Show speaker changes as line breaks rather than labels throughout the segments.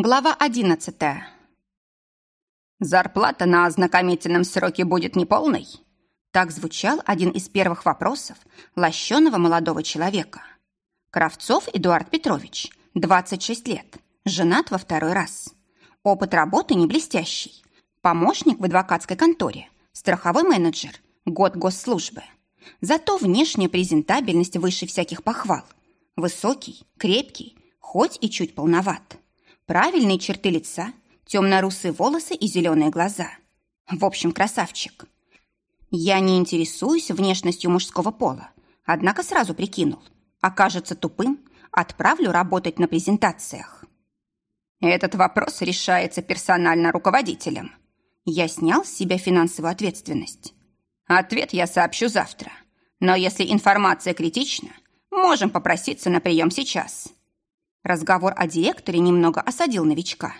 Глава одиннадцатая. «Зарплата на ознакомительном сроке будет неполной?» Так звучал один из первых вопросов лощеного молодого человека. Кравцов Эдуард Петрович, 26 лет, женат во второй раз. Опыт работы не блестящий. Помощник в адвокатской конторе, страховой менеджер, год госслужбы. Зато внешняя презентабельность выше всяких похвал. Высокий, крепкий, хоть и чуть полноват. Правильные черты лица, темно-русые волосы и зеленые глаза. В общем, красавчик. Я не интересуюсь внешностью мужского пола, однако сразу прикинул. Окажется тупым, отправлю работать на презентациях. Этот вопрос решается персонально руководителем. Я снял с себя финансовую ответственность. Ответ я сообщу завтра. Но если информация критична, можем попроситься на прием сейчас. Разговор о директоре немного осадил новичка.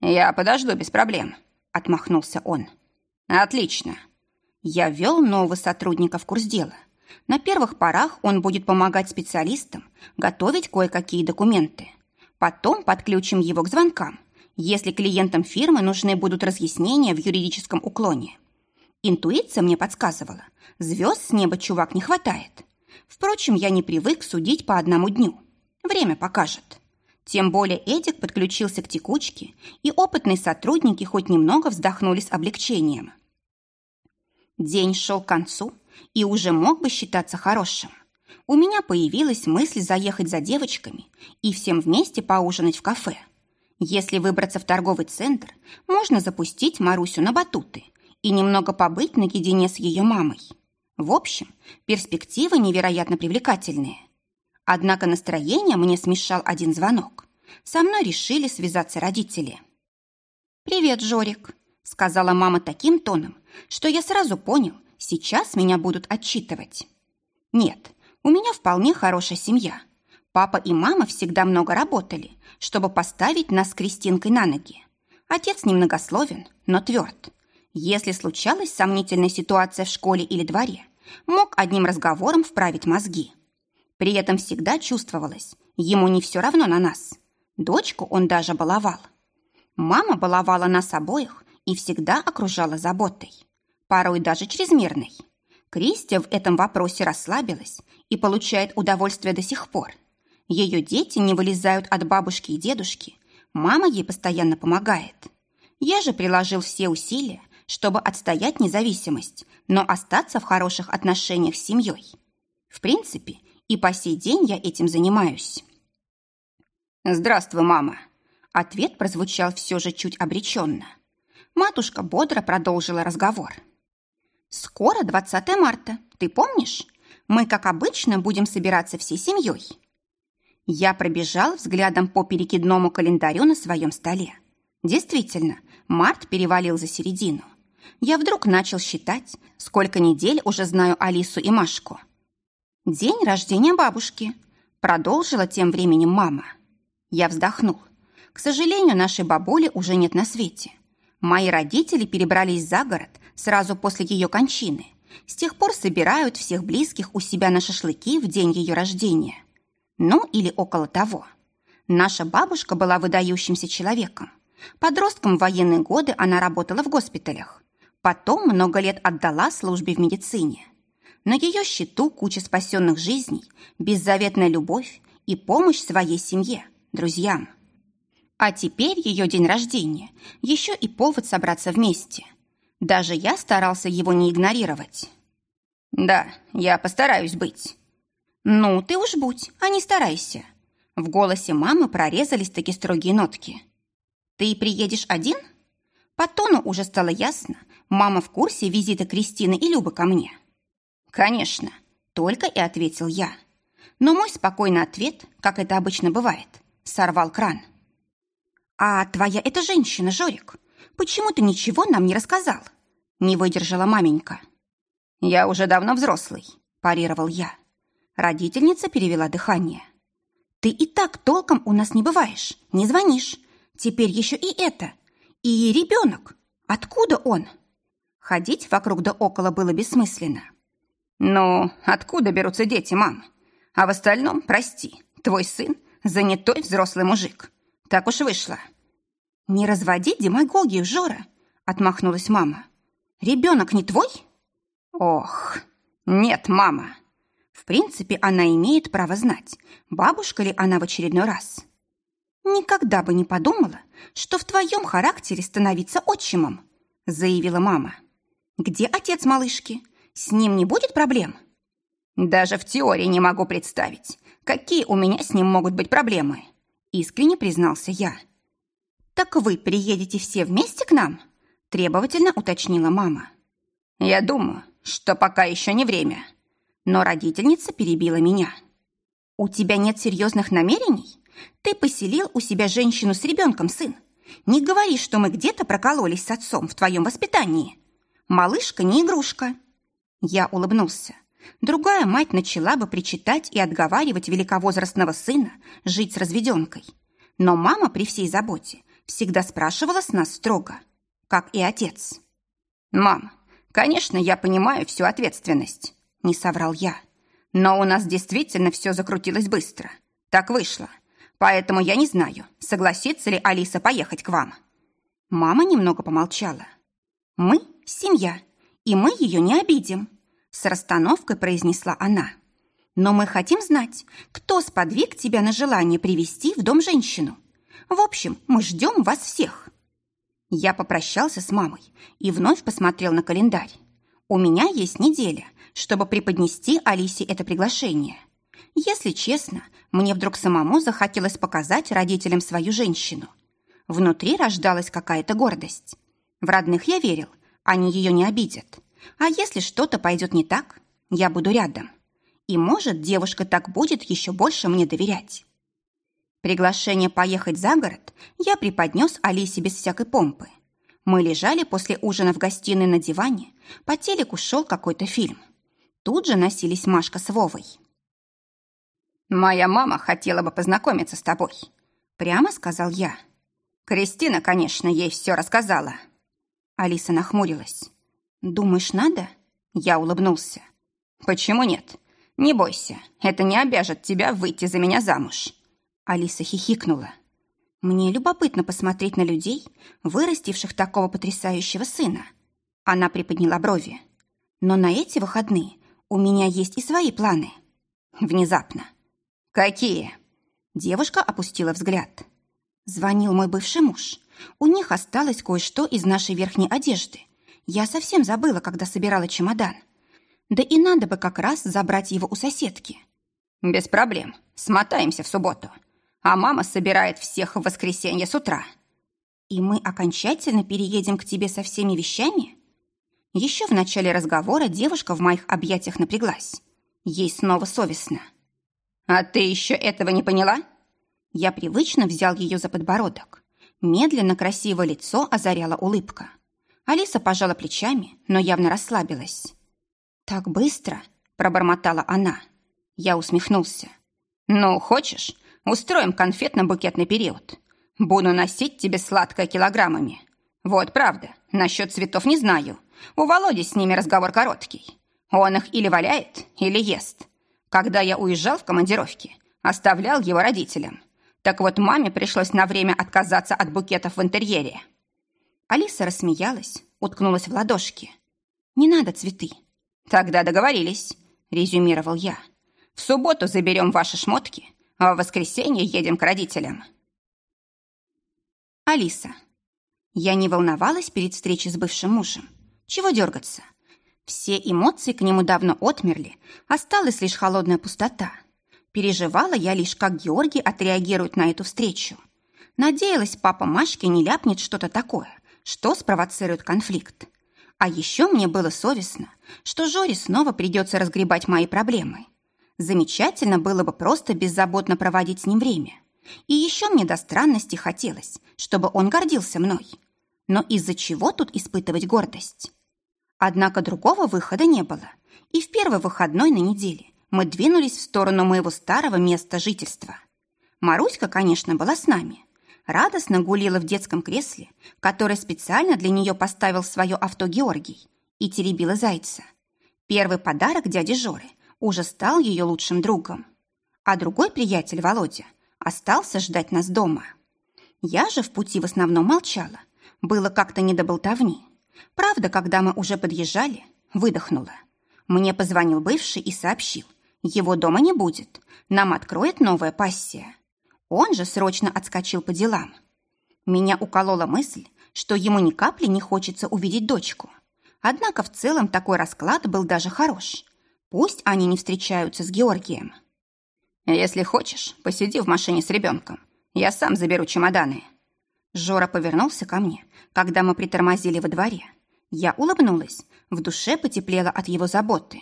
«Я подожду без проблем», — отмахнулся он. «Отлично. Я ввел нового сотрудника в курс дела. На первых порах он будет помогать специалистам готовить кое-какие документы. Потом подключим его к звонкам, если клиентам фирмы нужны будут разъяснения в юридическом уклоне. Интуиция мне подсказывала, звезд с неба чувак не хватает. Впрочем, я не привык судить по одному дню. Время покажет. Тем более Эдик подключился к текучке, и опытные сотрудники хоть немного вздохнули с облегчением. День шел к концу и уже мог бы считаться хорошим. У меня появилась мысль заехать за девочками и всем вместе поужинать в кафе. Если выбраться в торговый центр, можно запустить Марусю на батуты и немного побыть наедине с ее мамой. В общем, перспективы невероятно привлекательные – Однако настроение мне смешал один звонок. Со мной решили связаться родители. «Привет, Жорик», — сказала мама таким тоном, что я сразу понял, сейчас меня будут отчитывать. Нет, у меня вполне хорошая семья. Папа и мама всегда много работали, чтобы поставить нас с Кристинкой на ноги. Отец немногословен, но тверд. Если случалась сомнительная ситуация в школе или дворе, мог одним разговором вправить мозги. При этом всегда чувствовалось, ему не все равно на нас. Дочку он даже баловал. Мама баловала нас обоих и всегда окружала заботой. Порой даже чрезмерной. Кристия в этом вопросе расслабилась и получает удовольствие до сих пор. Ее дети не вылезают от бабушки и дедушки. Мама ей постоянно помогает. Я же приложил все усилия, чтобы отстоять независимость, но остаться в хороших отношениях с семьей. В принципе, и по сей день я этим занимаюсь. «Здравствуй, мама!» Ответ прозвучал все же чуть обреченно. Матушка бодро продолжила разговор. «Скоро 20 марта, ты помнишь? Мы, как обычно, будем собираться всей семьей». Я пробежал взглядом по перекидному календарю на своем столе. Действительно, март перевалил за середину. Я вдруг начал считать, сколько недель уже знаю Алису и Машку – «День рождения бабушки», — продолжила тем временем мама. Я вздохнул. К сожалению, нашей бабули уже нет на свете. Мои родители перебрались за город сразу после ее кончины. С тех пор собирают всех близких у себя на шашлыки в день ее рождения. Ну, или около того. Наша бабушка была выдающимся человеком. Подростком в военные годы она работала в госпиталях. Потом много лет отдала службе в медицине. На ее счету куча спасенных жизней, беззаветная любовь и помощь своей семье, друзьям. А теперь ее день рождения, еще и повод собраться вместе. Даже я старался его не игнорировать. «Да, я постараюсь быть». «Ну, ты уж будь, а не старайся». В голосе мамы прорезались такие строгие нотки. «Ты приедешь один?» По тону уже стало ясно, мама в курсе визита Кристины и Любы ко мне. «Конечно», — только и ответил я. Но мой спокойный ответ, как это обычно бывает, сорвал кран. «А твоя эта женщина, Жорик, почему ты ничего нам не рассказал?» Не выдержала маменька. «Я уже давно взрослый», – парировал я. Родительница перевела дыхание. «Ты и так толком у нас не бываешь, не звонишь. Теперь еще и это. И ребенок. Откуда он?» Ходить вокруг да около было бессмысленно. «Ну, откуда берутся дети, мам? А в остальном, прости, твой сын – занятой взрослый мужик. Так уж вышло. «Не разводи демагогию, Жора!» — отмахнулась мама. «Ребенок не твой?» «Ох, нет, мама!» В принципе, она имеет право знать, бабушка ли она в очередной раз. «Никогда бы не подумала, что в твоем характере становиться отчимом», заявила мама. «Где отец малышки? С ним не будет проблем?» «Даже в теории не могу представить, какие у меня с ним могут быть проблемы», искренне признался я. «Так вы приедете все вместе к нам?» требовательно уточнила мама. «Я думаю, что пока еще не время», но родительница перебила меня. «У тебя нет серьезных намерений? Ты поселил у себя женщину с ребенком, сын. Не говори, что мы где-то прокололись с отцом в твоем воспитании. Малышка не игрушка». Я улыбнулся. Другая мать начала бы причитать и отговаривать великовозрастного сына жить с разведенкой. Но мама при всей заботе всегда спрашивала с нас строго, как и отец. «Мам, конечно, я понимаю всю ответственность», – не соврал я. «Но у нас действительно все закрутилось быстро. Так вышло. Поэтому я не знаю, согласится ли Алиса поехать к вам». Мама немного помолчала. «Мы – семья, и мы ее не обидим», – с расстановкой произнесла она. «Но мы хотим знать, кто сподвиг тебя на желание привести в дом женщину. В общем, мы ждем вас всех». Я попрощался с мамой и вновь посмотрел на календарь. У меня есть неделя, чтобы преподнести Алисе это приглашение. Если честно, мне вдруг самому захотелось показать родителям свою женщину. Внутри рождалась какая-то гордость. В родных я верил, они ее не обидят. А если что-то пойдет не так, я буду рядом. И, может, девушка так будет еще больше мне доверять. Приглашение поехать за город я преподнес Алисе без всякой помпы. Мы лежали после ужина в гостиной на диване, по телеку шел какой-то фильм. Тут же носились Машка с Вовой. «Моя мама хотела бы познакомиться с тобой», — прямо сказал я. «Кристина, конечно, ей все рассказала». Алиса нахмурилась. «Думаешь, надо?» Я улыбнулся. «Почему нет? Не бойся, это не обяжет тебя выйти за меня замуж». Алиса хихикнула. «Мне любопытно посмотреть на людей, вырастивших такого потрясающего сына». Она приподняла брови. «Но на эти выходные у меня есть и свои планы». Внезапно. «Какие?» Девушка опустила взгляд. Звонил мой бывший муж. У них осталось кое-что из нашей верхней одежды. Я совсем забыла, когда собирала чемодан. Да и надо бы как раз забрать его у соседки. Без проблем. Смотаемся в субботу. А мама собирает всех в воскресенье с утра. И мы окончательно переедем к тебе со всеми вещами? Еще в начале разговора девушка в моих объятиях напряглась. Ей снова совестно. «А ты еще этого не поняла?» Я привычно взял ее за подбородок. Медленно красивое лицо озаряла улыбка. Алиса пожала плечами, но явно расслабилась. «Так быстро?» – пробормотала она. Я усмехнулся. «Ну, хочешь, устроим конфетно-букетный период. Буду носить тебе сладкое килограммами. Вот правда, насчет цветов не знаю. У Володи с ними разговор короткий. Он их или валяет, или ест. Когда я уезжал в командировке, оставлял его родителям. Так вот, маме пришлось на время отказаться от букетов в интерьере. Алиса рассмеялась, уткнулась в ладошки. «Не надо цветы». «Тогда договорились», — резюмировал я. «В субботу заберем ваши шмотки, а в воскресенье едем к родителям». Алиса. Я не волновалась перед встречей с бывшим мужем. Чего дергаться? Все эмоции к нему давно отмерли, осталась лишь холодная пустота. Переживала я лишь, как Георгий отреагирует на эту встречу. Надеялась, папа Машки не ляпнет что-то такое, что спровоцирует конфликт. А еще мне было совестно, что Жоре снова придется разгребать мои проблемы. Замечательно было бы просто беззаботно проводить с ним время. И еще мне до странности хотелось, чтобы он гордился мной. Но из-за чего тут испытывать гордость? Однако другого выхода не было. И в первый выходной на неделе мы двинулись в сторону моего старого места жительства. Маруська, конечно, была с нами. Радостно гулила в детском кресле, которое специально для нее поставил свое авто Георгий, и теребила зайца. Первый подарок дяди Жоры уже стал ее лучшим другом. А другой приятель, Володя, остался ждать нас дома. Я же в пути в основном молчала. Было как-то не до болтовни. Правда, когда мы уже подъезжали, выдохнула. Мне позвонил бывший и сообщил. Его дома не будет. Нам откроет новая пассия. Он же срочно отскочил по делам. Меня уколола мысль, что ему ни капли не хочется увидеть дочку. Однако в целом такой расклад был даже хорош. Пусть они не встречаются с Георгием.
«Если хочешь, посиди в машине с ребенком. Я сам заберу чемоданы».
Жора повернулся ко мне, когда мы притормозили во дворе. Я улыбнулась, в душе потеплело от его заботы.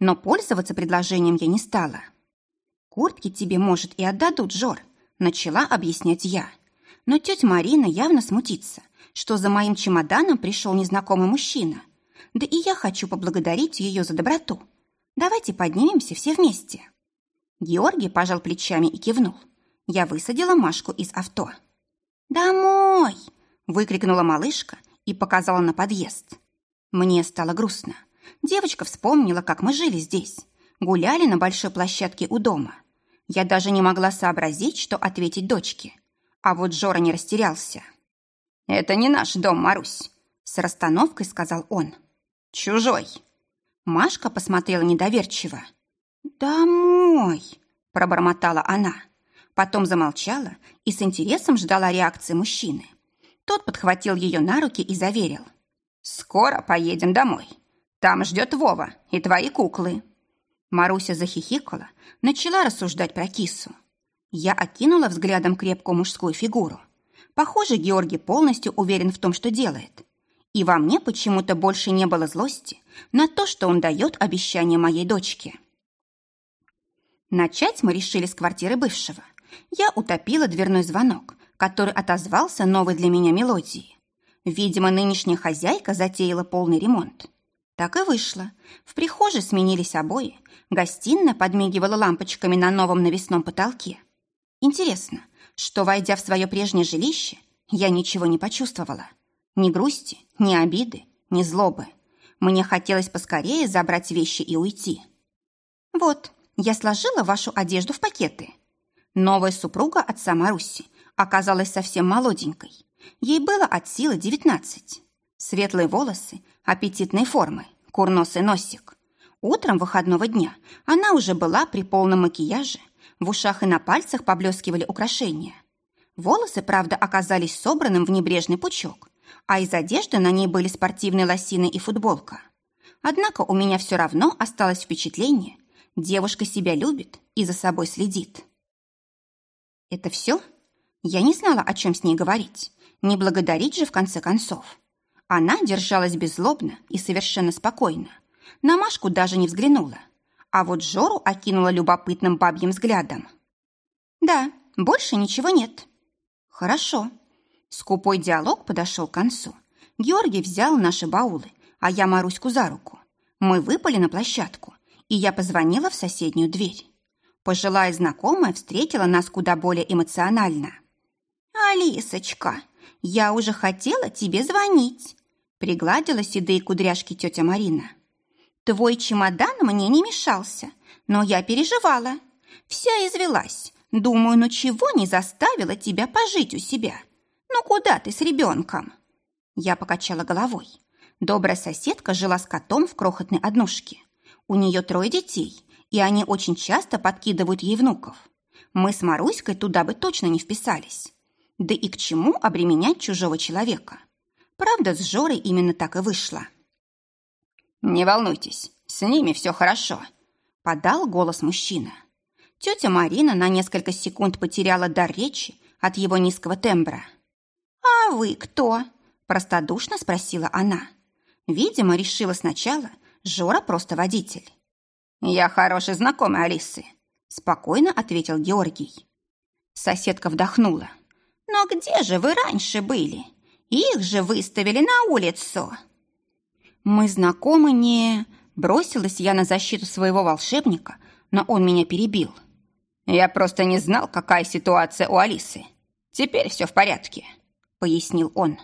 Но пользоваться предложением я не стала. «Куртки тебе, может, и отдадут, Жор», — начала объяснять я. Но тетя Марина явно смутится, что за моим чемоданом пришел незнакомый мужчина. Да и я хочу поблагодарить ее за доброту. Давайте поднимемся все вместе. Георгий пожал плечами и кивнул. Я высадила Машку из авто. «Домой!» – выкрикнула малышка и показала на подъезд. Мне стало грустно. Девочка вспомнила, как мы жили здесь. Гуляли на большой площадке у дома. Я даже не могла сообразить, что ответить дочке. А вот Жора не растерялся.
«Это не наш дом, Марусь», – с расстановкой сказал он. «Чужой».
Машка посмотрела недоверчиво. «Домой!» – пробормотала она. Потом замолчала и с интересом ждала реакции мужчины. Тот подхватил ее на руки и заверил.
«Скоро поедем домой. Там ждет Вова и твои куклы».
Маруся захихикала, начала рассуждать про кису. Я окинула взглядом крепкую мужскую фигуру. Похоже, Георгий полностью уверен в том, что делает. И во мне почему-то больше не было злости на то, что он дает обещание моей дочке. Начать мы решили с квартиры бывшего. Я утопила дверной звонок, который отозвался новой для меня мелодией. Видимо, нынешняя хозяйка затеяла полный ремонт. Так и вышло. В прихожей сменились обои, гостиная подмигивала лампочками на новом навесном потолке. Интересно, что, войдя в свое прежнее жилище, я ничего не почувствовала. Ни грусти, ни обиды, ни злобы. Мне хотелось поскорее забрать вещи и уйти. Вот, я сложила вашу одежду в пакеты. Новая супруга отца Маруси оказалась совсем молоденькой. Ей было от силы девятнадцать. Светлые волосы, аппетитной формы, курносый носик. Утром выходного дня она уже была при полном макияже, в ушах и на пальцах поблескивали украшения. Волосы, правда, оказались собранным в небрежный пучок, а из одежды на ней были спортивные лосины и футболка. Однако у меня все равно осталось впечатление, девушка себя любит и за собой следит. Это все? Я не знала, о чем с ней говорить. Не благодарить же, в конце концов. Она держалась беззлобно и совершенно спокойно. На Машку даже не взглянула. А вот Жору окинула любопытным бабьим взглядом. «Да, больше ничего нет». «Хорошо». Скупой диалог подошел к концу. Георгий взял наши баулы, а я Маруську за руку. Мы выпали на площадку, и я позвонила в соседнюю дверь. Пожилая знакомая встретила нас куда более эмоционально. «Алисочка, я уже хотела тебе звонить», пригладила седые кудряшки тетя Марина. «Твой чемодан мне не мешался, но я переживала. Вся извелась. Думаю, ну чего не заставила тебя пожить у себя? Ну куда ты с ребенком?» Я покачала головой. Добрая соседка жила с котом в крохотной однушке. У нее трое детей, и они очень часто подкидывают ей внуков. Мы с Маруськой туда бы точно не вписались. Да и к чему обременять чужого человека? Правда, с Жорой именно так и вышло.
«Не волнуйтесь, с ними все хорошо», — подал голос мужчина.
Тетя Марина на несколько секунд потеряла дар речи от его низкого тембра. «А вы кто?» – простодушно спросила она. Видимо, решила сначала, Жора просто водитель.
«Я хороший знакомый Алисы», – спокойно ответил Георгий.
Соседка вдохнула. «Но где же вы раньше были? Их же выставили на улицу!» «Мы знакомы не...» Бросилась я на защиту своего волшебника, но он меня перебил.
«Я просто не знал, какая ситуация у Алисы. Теперь все в порядке», — пояснил он.